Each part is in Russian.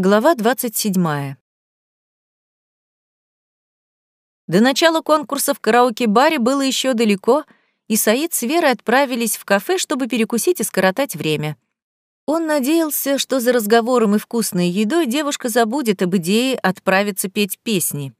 Глава 27. До начала конкурса в караоке-баре было еще далеко, и Саид с Верой отправились в кафе, чтобы перекусить и скоротать время. Он надеялся, что за разговором и вкусной едой девушка забудет об идее отправиться петь песни.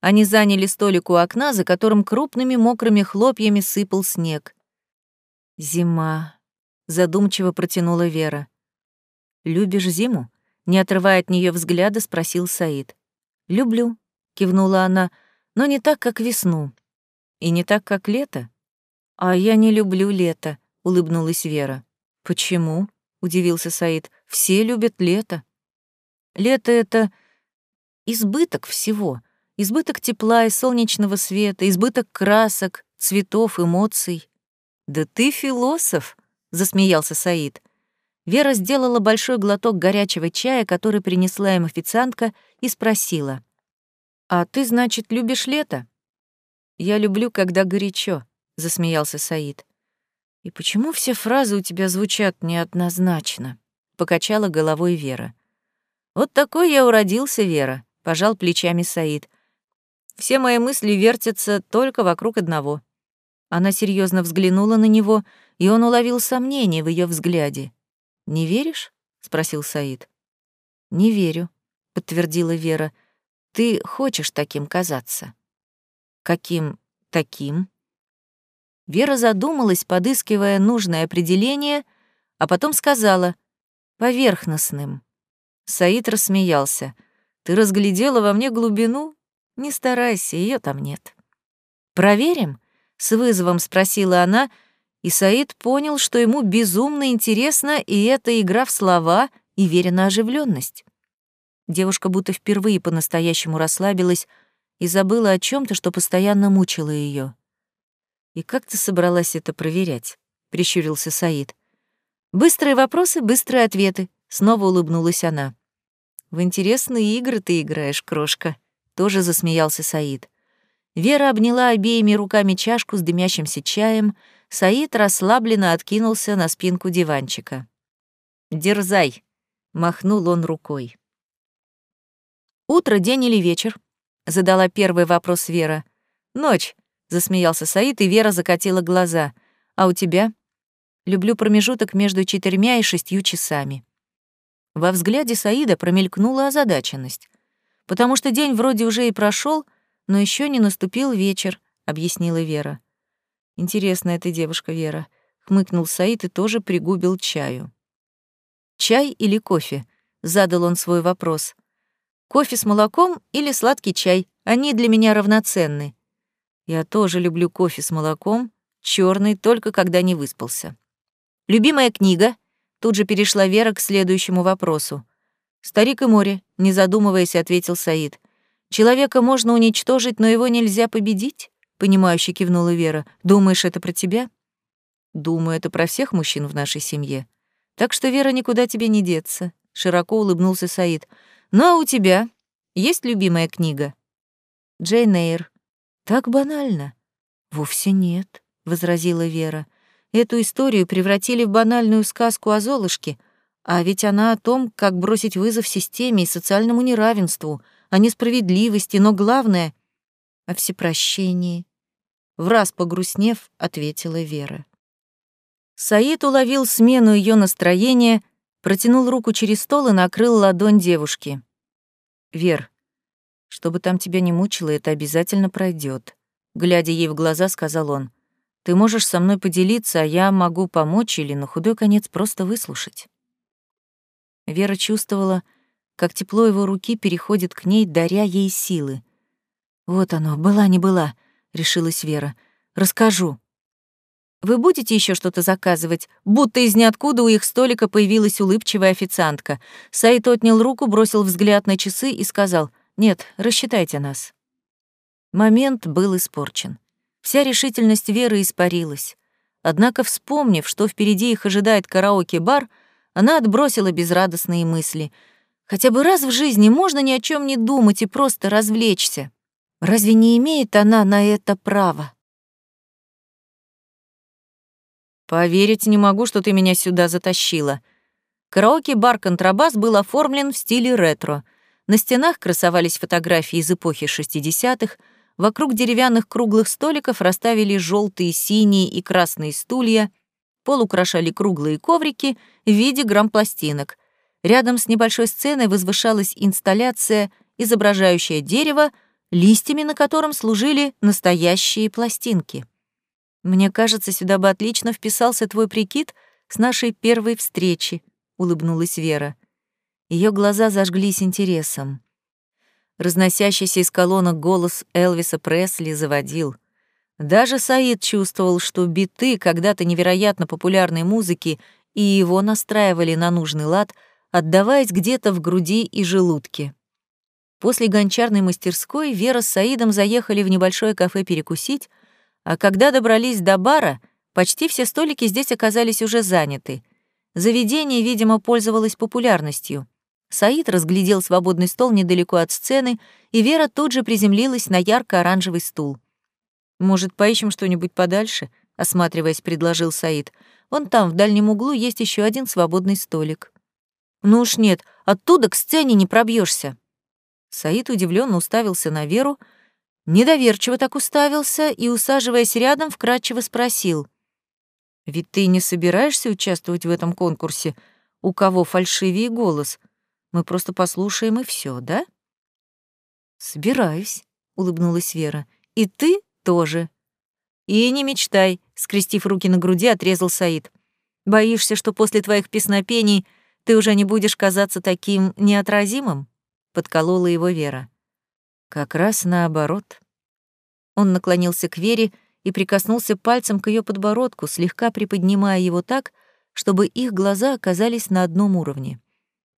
Они заняли столик у окна, за которым крупными мокрыми хлопьями сыпал снег. «Зима», — задумчиво протянула Вера. «Любишь зиму?» Не отрывая от нее взгляда, спросил Саид. «Люблю», — кивнула она, — «но не так, как весну. И не так, как лето». «А я не люблю лето», — улыбнулась Вера. «Почему?» — удивился Саид. «Все любят лето». «Лето — это избыток всего. Избыток тепла и солнечного света, избыток красок, цветов, эмоций». «Да ты философ», — засмеялся Саид. Вера сделала большой глоток горячего чая, который принесла им официантка, и спросила. «А ты, значит, любишь лето?» «Я люблю, когда горячо», — засмеялся Саид. «И почему все фразы у тебя звучат неоднозначно?» — покачала головой Вера. «Вот такой я уродился, Вера», — пожал плечами Саид. «Все мои мысли вертятся только вокруг одного». Она серьезно взглянула на него, и он уловил сомнение в ее взгляде. «Не веришь?» — спросил Саид. «Не верю», — подтвердила Вера. «Ты хочешь таким казаться». «Каким таким?» Вера задумалась, подыскивая нужное определение, а потом сказала «поверхностным». Саид рассмеялся. «Ты разглядела во мне глубину? Не старайся, ее там нет». «Проверим?» — с вызовом спросила она — и Саид понял, что ему безумно интересна и эта игра в слова, и верена оживленность. Девушка будто впервые по-настоящему расслабилась и забыла о чем то что постоянно мучило ее. «И как ты собралась это проверять?» — прищурился Саид. «Быстрые вопросы, быстрые ответы», — снова улыбнулась она. «В интересные игры ты играешь, крошка», — тоже засмеялся Саид. Вера обняла обеими руками чашку с дымящимся чаем — Саид расслабленно откинулся на спинку диванчика. «Дерзай!» — махнул он рукой. «Утро, день или вечер?» — задала первый вопрос Вера. «Ночь», — засмеялся Саид, и Вера закатила глаза. «А у тебя?» «Люблю промежуток между четырьмя и шестью часами». Во взгляде Саида промелькнула озадаченность. «Потому что день вроде уже и прошел, но еще не наступил вечер», — объяснила Вера. Интересная ты девушка, Вера, хмыкнул Саид и тоже пригубил чаю. Чай или кофе? задал он свой вопрос. Кофе с молоком или сладкий чай? Они для меня равноценны. Я тоже люблю кофе с молоком, черный только когда не выспался. Любимая книга? Тут же перешла Вера к следующему вопросу. «Старик и море», — не задумываясь, ответил Саид. «Человека можно уничтожить, но его нельзя победить?» понимающе кивнула Вера. Думаешь, это про тебя? Думаю, это про всех мужчин в нашей семье. Так что, Вера, никуда тебе не деться, широко улыбнулся Саид. Ну а у тебя есть любимая книга? Джейн Эйр. Так банально. Вовсе нет, возразила Вера. Эту историю превратили в банальную сказку о Золушке, а ведь она о том, как бросить вызов системе и социальному неравенству, о несправедливости, но главное — о всепрощении. В раз погрустнев, ответила Вера. Саид уловил смену ее настроения, протянул руку через стол и накрыл ладонь девушки. «Вер, чтобы там тебя не мучило, это обязательно пройдет. глядя ей в глаза, сказал он. «Ты можешь со мной поделиться, а я могу помочь или на худой конец просто выслушать». Вера чувствовала, как тепло его руки переходит к ней, даря ей силы. «Вот оно, была не была», — решилась Вера. «Расскажу». «Вы будете еще что-то заказывать?» Будто из ниоткуда у их столика появилась улыбчивая официантка. Саид отнял руку, бросил взгляд на часы и сказал, «Нет, рассчитайте нас». Момент был испорчен. Вся решительность Веры испарилась. Однако, вспомнив, что впереди их ожидает караоке-бар, она отбросила безрадостные мысли. Хотя бы раз в жизни можно ни о чем не думать и просто развлечься. Разве не имеет она на это право? Поверить не могу, что ты меня сюда затащила. Караоке-бар «Контрабас» был оформлен в стиле ретро. На стенах красовались фотографии из эпохи 60-х, вокруг деревянных круглых столиков расставили желтые, синие и красные стулья, пол украшали круглые коврики в виде грампластинок. Рядом с небольшой сценой возвышалась инсталляция, изображающая дерево, листьями на котором служили настоящие пластинки. Мне кажется, сюда бы отлично вписался твой прикид с нашей первой встречи, улыбнулась Вера. Ее глаза зажглись интересом. Разносящийся из колонок голос Элвиса Пресли заводил. Даже Саид чувствовал, что биты когда-то невероятно популярной музыки и его настраивали на нужный лад, отдаваясь где-то в груди и желудке. После гончарной мастерской Вера с Саидом заехали в небольшое кафе перекусить, а когда добрались до бара, почти все столики здесь оказались уже заняты. Заведение, видимо, пользовалось популярностью. Саид разглядел свободный стол недалеко от сцены, и Вера тут же приземлилась на ярко-оранжевый стул. «Может, поищем что-нибудь подальше?» — осматриваясь, предложил Саид. «Вон там, в дальнем углу, есть еще один свободный столик». «Ну уж нет, оттуда к сцене не пробьешься. Саид удивленно уставился на Веру, Недоверчиво так уставился и, усаживаясь рядом, вкратчиво спросил. «Ведь ты не собираешься участвовать в этом конкурсе? У кого фальшивее голос? Мы просто послушаем и все, да?» «Собираюсь», — улыбнулась Вера. «И ты тоже». «И не мечтай», — скрестив руки на груди, отрезал Саид. «Боишься, что после твоих песнопений ты уже не будешь казаться таким неотразимым?» — подколола его Вера. Как раз наоборот. Он наклонился к Вере и прикоснулся пальцем к ее подбородку, слегка приподнимая его так, чтобы их глаза оказались на одном уровне.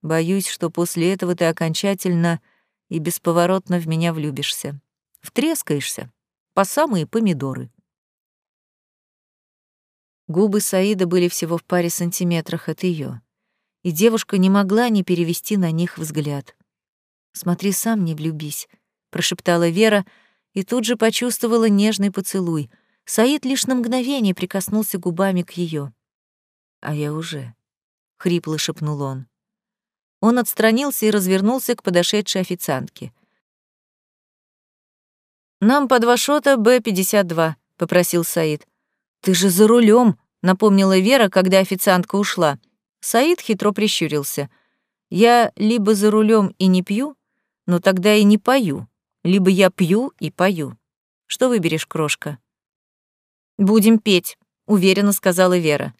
Боюсь, что после этого ты окончательно и бесповоротно в меня влюбишься. Втрескаешься. По самые помидоры. Губы Саида были всего в паре сантиметрах от ее, и девушка не могла не перевести на них взгляд. «Смотри сам, не влюбись», прошептала Вера и тут же почувствовала нежный поцелуй. Саид лишь на мгновение прикоснулся губами к ее. А я уже, хрипло шепнул он. Он отстранился и развернулся к подошедшей официантке. Нам по два шота Б-52, попросил Саид. Ты же за рулем, напомнила Вера, когда официантка ушла. Саид хитро прищурился. Я либо за рулем и не пью, но тогда и не пою либо я пью и пою. Что выберешь, крошка? Будем петь, уверенно сказала Вера.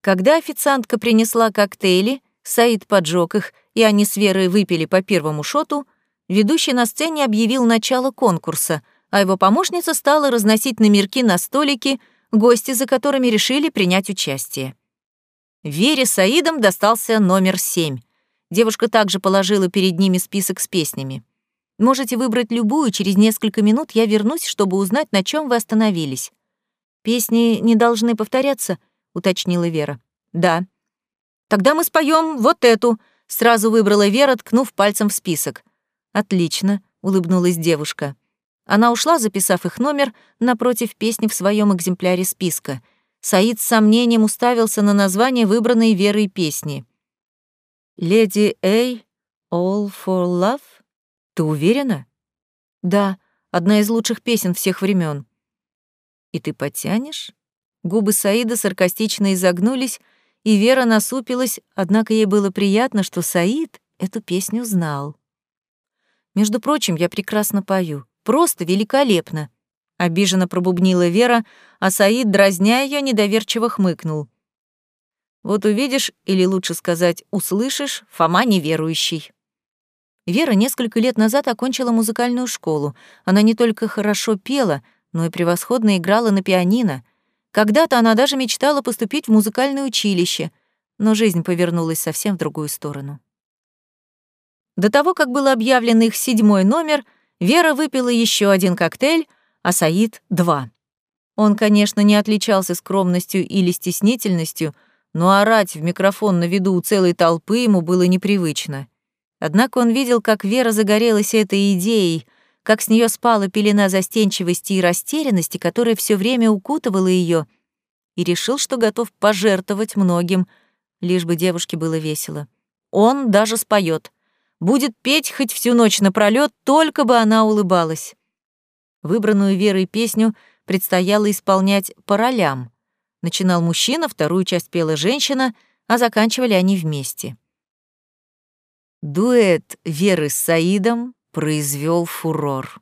Когда официантка принесла коктейли, Саид поджег их, и они с Верой выпили по первому шоту, ведущий на сцене объявил начало конкурса, а его помощница стала разносить номерки на столики, гости за которыми решили принять участие. Вере Саидом достался номер семь. Девушка также положила перед ними список с песнями. Можете выбрать любую, через несколько минут я вернусь, чтобы узнать, на чем вы остановились. Песни не должны повторяться, уточнила Вера. Да. Тогда мы споем вот эту, сразу выбрала Вера, ткнув пальцем в список. Отлично, улыбнулась девушка. Она ушла, записав их номер напротив песни в своем экземпляре списка. Саид с сомнением уставился на название выбранной Верой песни. «Леди Эй, All for Love?» Ты уверена? Да, одна из лучших песен всех времен. И ты потянешь? Губы Саида саркастично изогнулись, и Вера насупилась, однако ей было приятно, что Саид эту песню знал. Между прочим, я прекрасно пою. Просто великолепно. Обиженно пробубнила Вера, а Саид, дразня ее, недоверчиво хмыкнул. Вот увидишь, или лучше сказать, услышишь, Фома неверующий. Вера несколько лет назад окончила музыкальную школу. Она не только хорошо пела, но и превосходно играла на пианино. Когда-то она даже мечтала поступить в музыкальное училище, но жизнь повернулась совсем в другую сторону. До того, как был объявлен их седьмой номер, Вера выпила еще один коктейль, а Саид — два. Он, конечно, не отличался скромностью или стеснительностью, но орать в микрофон на виду у целой толпы ему было непривычно. Однако он видел, как Вера загорелась этой идеей, как с нее спала пелена застенчивости и растерянности, которая все время укутывала ее, и решил, что готов пожертвовать многим лишь бы девушке было весело. Он даже споет. Будет петь хоть всю ночь напролёт, только бы она улыбалась. Выбранную Верой песню предстояло исполнять по ролям. Начинал мужчина, вторую часть пела женщина, а заканчивали они вместе. Дуэт Веры с Саидом произвел фурор.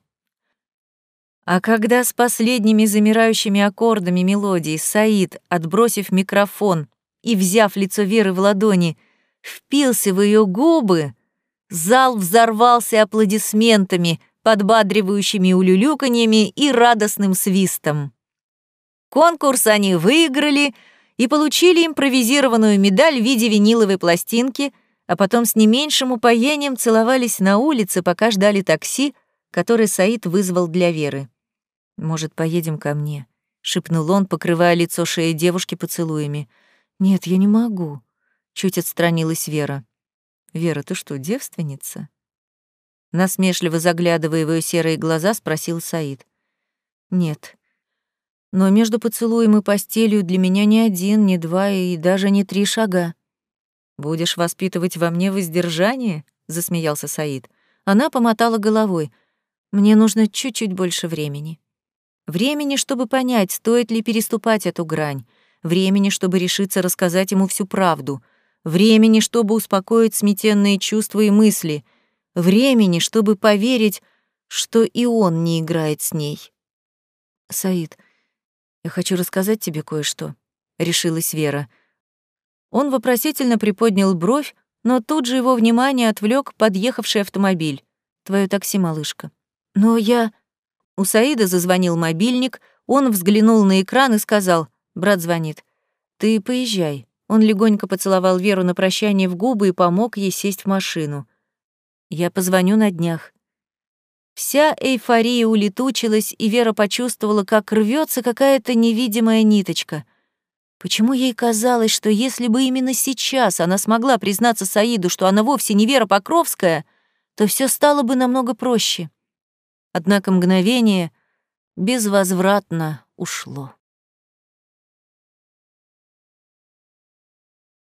А когда с последними замирающими аккордами мелодии Саид, отбросив микрофон и взяв лицо Веры в ладони, впился в ее губы, зал взорвался аплодисментами, подбадривающими улюлюканьями и радостным свистом. Конкурс они выиграли и получили импровизированную медаль в виде виниловой пластинки, а потом с не меньшим упоением целовались на улице, пока ждали такси, которое Саид вызвал для Веры. «Может, поедем ко мне?» — шепнул он, покрывая лицо шеи девушки поцелуями. «Нет, я не могу», — чуть отстранилась Вера. «Вера, ты что, девственница?» Насмешливо заглядывая в её серые глаза, спросил Саид. «Нет. Но между поцелуем и постелью для меня не один, не два и даже не три шага». «Будешь воспитывать во мне воздержание?» — засмеялся Саид. Она помотала головой. «Мне нужно чуть-чуть больше времени». Времени, чтобы понять, стоит ли переступать эту грань. Времени, чтобы решиться рассказать ему всю правду. Времени, чтобы успокоить сметенные чувства и мысли. Времени, чтобы поверить, что и он не играет с ней. «Саид, я хочу рассказать тебе кое-что», — решилась Вера. Он вопросительно приподнял бровь, но тут же его внимание отвлек подъехавший автомобиль. «Твое такси, малышка». «Но я...» У Саида зазвонил мобильник, он взглянул на экран и сказал, «Брат звонит. Ты поезжай». Он легонько поцеловал Веру на прощание в губы и помог ей сесть в машину. «Я позвоню на днях». Вся эйфория улетучилась, и Вера почувствовала, как рвется какая-то невидимая ниточка. Почему ей казалось, что если бы именно сейчас она смогла признаться Саиду, что она вовсе не Вера Покровская, то все стало бы намного проще? Однако мгновение безвозвратно ушло.